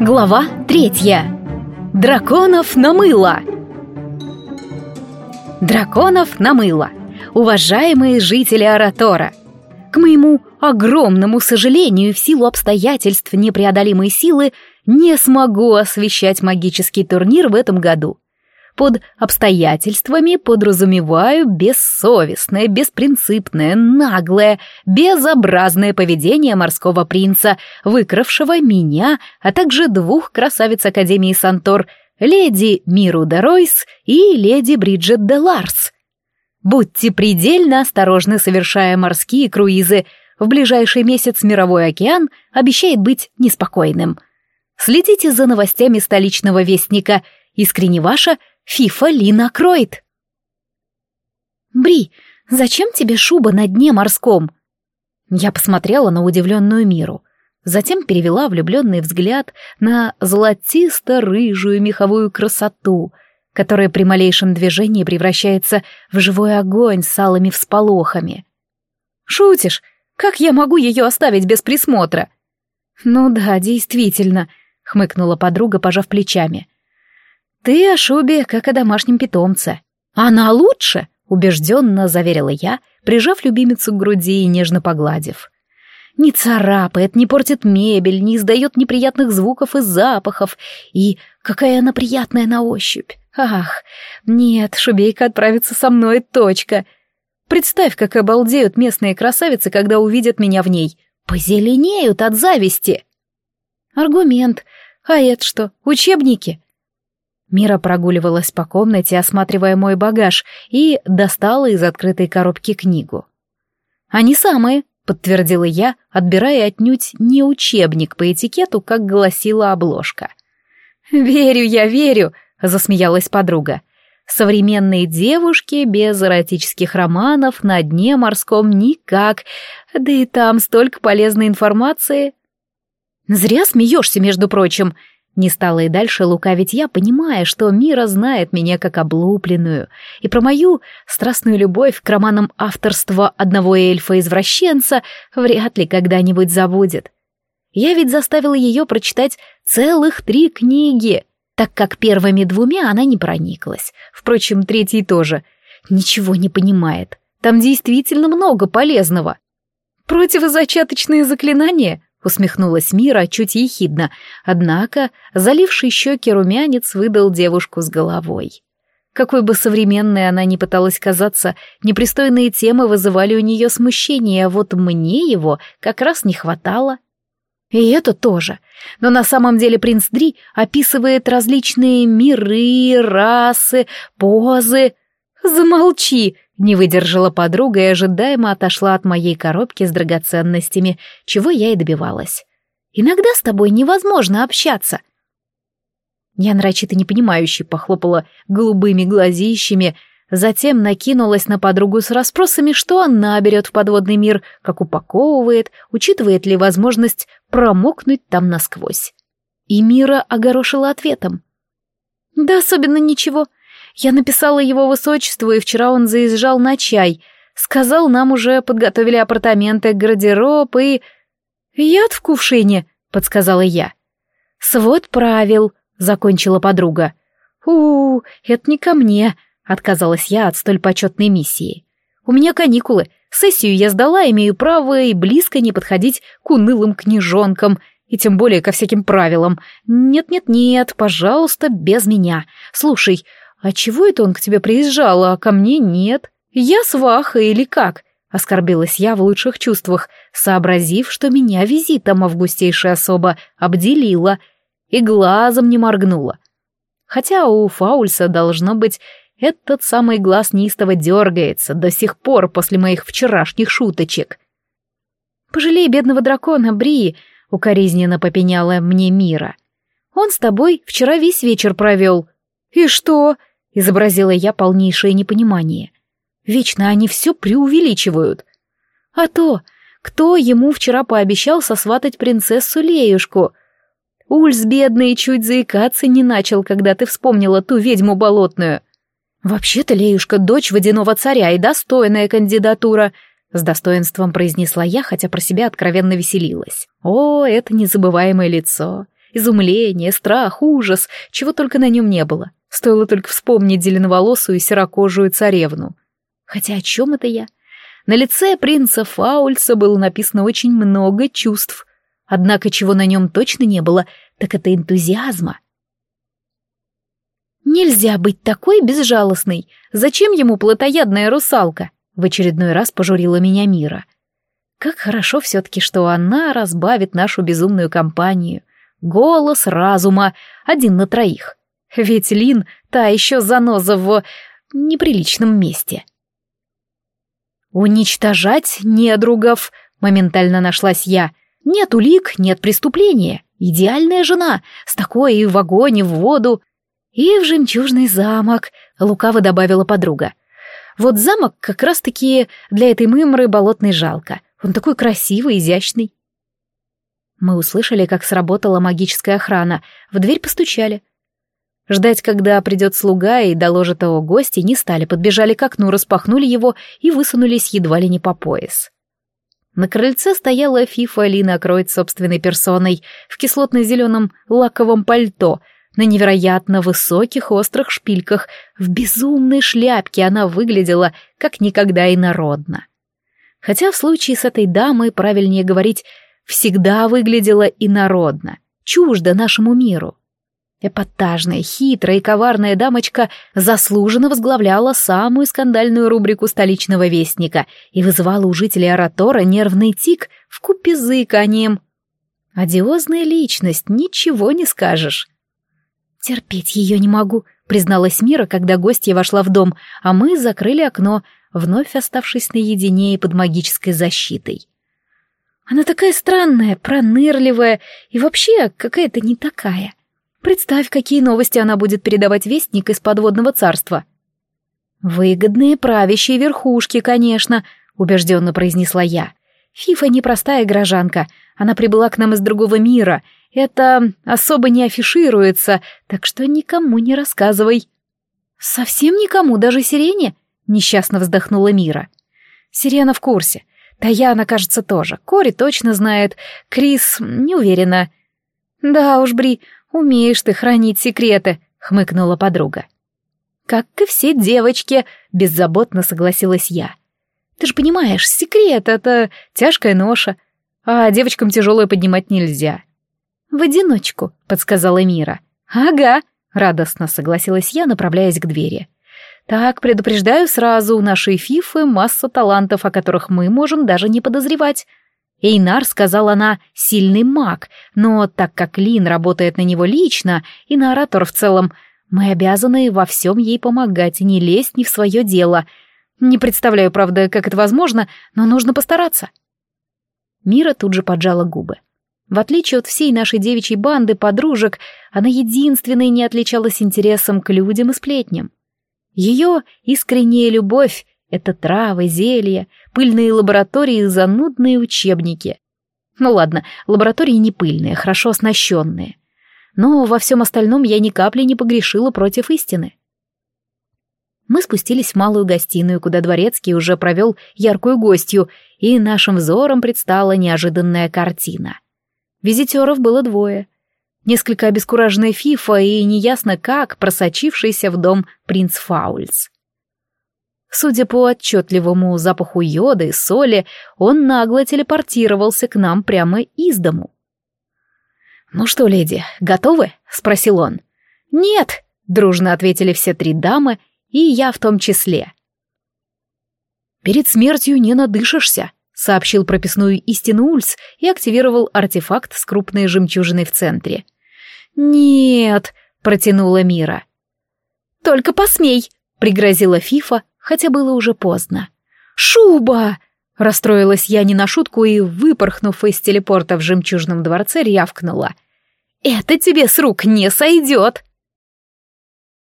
Глава третья. Драконов на мыло. Драконов на мыло. Уважаемые жители Аратора. К моему огромному сожалению, в силу обстоятельств непреодолимой силы, не смогу освещать магический турнир в этом году. Под обстоятельствами подразумеваю бессовестное, беспринципное, наглое, безобразное поведение морского принца, выкравшего меня, а также двух красавиц Академии Сантор, леди Миру де Ройс и леди Бриджит де Ларс. Будьте предельно осторожны, совершая морские круизы. В ближайший месяц мировой океан обещает быть неспокойным. Следите за новостями столичного вестника. Искренне ваша Фифа Лина Кройт. «Бри, зачем тебе шуба на дне морском?» Я посмотрела на удивленную миру, затем перевела влюбленный взгляд на золотисто-рыжую меховую красоту, которая при малейшем движении превращается в живой огонь с алыми всполохами. «Шутишь? Как я могу ее оставить без присмотра?» «Ну да, действительно», — хмыкнула подруга, пожав плечами. «Ты о Шубе, как о домашнем питомце». «Она лучше!» — убежденно заверила я, прижав любимицу к груди и нежно погладив. Не царапает, не портит мебель, не издает неприятных звуков и запахов. И какая она приятная на ощупь. Ах, нет, Шубейка отправится со мной, точка. Представь, как обалдеют местные красавицы, когда увидят меня в ней. Позеленеют от зависти. Аргумент. А это что, учебники? Мира прогуливалась по комнате, осматривая мой багаж, и достала из открытой коробки книгу. «Они самые», — подтвердила я, отбирая отнюдь не учебник по этикету, как гласила обложка. «Верю я, верю», — засмеялась подруга. «Современные девушки без эротических романов на дне морском никак, да и там столько полезной информации». «Зря смеешься, между прочим», не стала и дальше лукавить я, понимая, что Мира знает меня как облупленную, и про мою страстную любовь к романам авторства одного эльфа-извращенца вряд ли когда-нибудь забудет. Я ведь заставила ее прочитать целых три книги, так как первыми двумя она не прониклась. Впрочем, третий тоже. Ничего не понимает. Там действительно много полезного. Противозачаточные заклинания? Усмехнулась Мира чуть ехидно, однако заливший щеки румянец выдал девушку с головой. Какой бы современной она ни пыталась казаться, непристойные темы вызывали у нее смущение, а вот мне его как раз не хватало. И это тоже. Но на самом деле принц Дри описывает различные миры, расы, позы. Замолчи, не выдержала подруга и ожидаемо отошла от моей коробки с драгоценностями, чего я и добивалась. «Иногда с тобой невозможно общаться». Я нарочито непонимающе похлопала голубыми глазищами, затем накинулась на подругу с расспросами, что она берет в подводный мир, как упаковывает, учитывает ли возможность промокнуть там насквозь. И Мира огорошила ответом. «Да особенно ничего. Я написала его высочеству, и вчера он заезжал на чай. Сказал, нам уже подготовили апартаменты, гардероб и... «Яд в кувшине», — подсказала я. «Свод правил», — закончила подруга. у, это не ко мне», — отказалась я от столь почетной миссии. «У меня каникулы. Сессию я сдала, имею право и близко не подходить к унылым книжонкам, и тем более ко всяким правилам. Нет-нет-нет, пожалуйста, без меня. Слушай, «А чего это он к тебе приезжал, а ко мне нет? Я сваха или как?» — оскорбилась я в лучших чувствах, сообразив, что меня визитом августейшая особа обделила и глазом не моргнула. Хотя у Фаульса, должно быть, этот самый глаз неистово дергается до сих пор после моих вчерашних шуточек. «Пожалей бедного дракона, Брии», — укоризненно попеняла мне Мира. «Он с тобой вчера весь вечер провел». «И что?» — изобразила я полнейшее непонимание. «Вечно они все преувеличивают». «А то, кто ему вчера пообещал сосватать принцессу Леюшку?» Ульс, бедный, чуть заикаться не начал, когда ты вспомнила ту ведьму болотную. «Вообще-то Леюшка — дочь водяного царя и достойная кандидатура», — с достоинством произнесла я, хотя про себя откровенно веселилась. «О, это незабываемое лицо! Изумление, страх, ужас, чего только на нем не было. Стоило только вспомнить зеленоволосую серокожую царевну. Хотя о чем это я? На лице принца Фаульса было написано очень много чувств. Однако чего на нем точно не было, так это энтузиазма. Нельзя быть такой безжалостной. Зачем ему плотоядная русалка? В очередной раз пожурила меня Мира. Как хорошо все-таки, что она разбавит нашу безумную компанию. Голос разума, один на троих. Ведь Лин — та еще заноза в неприличном месте. «Уничтожать недругов!» — моментально нашлась я. «Нет улик, нет преступления. Идеальная жена, с такой и в огонь, и в воду. И в жемчужный замок», — лукаво добавила подруга. «Вот замок как раз-таки для этой мымры болотной жалко. Он такой красивый, изящный». Мы услышали, как сработала магическая охрана. В дверь постучали. Ждать, когда придет слуга и доложит о гости, не стали, подбежали к окну, распахнули его и высунулись едва ли не по пояс. На крыльце стояла Фифа Алина Кроид собственной персоной в кислотно-зеленом лаковом пальто, на невероятно высоких острых шпильках, в безумной шляпке она выглядела как никогда инородно. Хотя в случае с этой дамой, правильнее говорить, всегда выглядела инородно, чуждо нашему миру. Эпатажная, хитрая и коварная дамочка заслуженно возглавляла самую скандальную рубрику столичного вестника и вызывала у жителей Аратора нервный тик в купе с заиканием. Одиозная личность, ничего не скажешь. «Терпеть ее не могу», — призналась Мира, когда гостья вошла в дом, а мы закрыли окно, вновь оставшись наедине и под магической защитой. «Она такая странная, пронырливая и вообще какая-то не такая». Представь, какие новости она будет передавать вестник из подводного царства. «Выгодные правящие верхушки, конечно», — убежденно произнесла я. «Фифа непростая горожанка. Она прибыла к нам из другого мира. Это особо не афишируется, так что никому не рассказывай». «Совсем никому, даже Сирене?» — несчастно вздохнула Мира. «Сирена в курсе. Таяна, кажется, тоже. Кори точно знает. Крис не уверена». «Да уж, Бри, «Умеешь ты хранить секреты», — хмыкнула подруга. «Как и все девочки», — беззаботно согласилась я. «Ты же понимаешь, секрет — это тяжкая ноша, а девочкам тяжелое поднимать нельзя». «В одиночку», — подсказала Мира. «Ага», — радостно согласилась я, направляясь к двери. «Так, предупреждаю сразу, у нашей Фифы масса талантов, о которых мы можем даже не подозревать. Эйнар, сказал она, сильный маг, но так как Лин работает на него лично, и на оратор в целом, мы обязаны во всем ей помогать и не лезть ни в свое дело. Не представляю, правда, как это возможно, но нужно постараться. Мира тут же поджала губы. В отличие от всей нашей девичьей банды подружек, она единственной не отличалась интересом к людям и сплетням. Ее искренняя любовь это травы, зелья, пыльные лаборатории и занудные учебники. Ну ладно, лаборатории не пыльные, хорошо оснащенные. Но во всем остальном я ни капли не погрешила против истины. Мы спустились в малую гостиную, куда дворецкий уже провел яркую гостью, и нашим взором предстала неожиданная картина. Визитеров было двое. Несколько обескураженная Фифа и неясно как просочившийся в дом принц Фаульс. Судя по отчетливому запаху йода и соли, он нагло телепортировался к нам прямо из дому. «Ну что, леди, готовы?» — спросил он. «Нет!» — дружно ответили все три дамы, и я в том числе. «Перед смертью не надышишься», — сообщил прописную истину Ульс и активировал артефакт с крупной жемчужиной в центре. «Нет», — протянула Мира. «Только посмей», — пригрозила Фифа, хотя было уже поздно. «Шуба!» — расстроилась я не на шутку и, выпорхнув из телепорта в жемчужном дворце, рявкнула. «Это тебе с рук не сойдет!»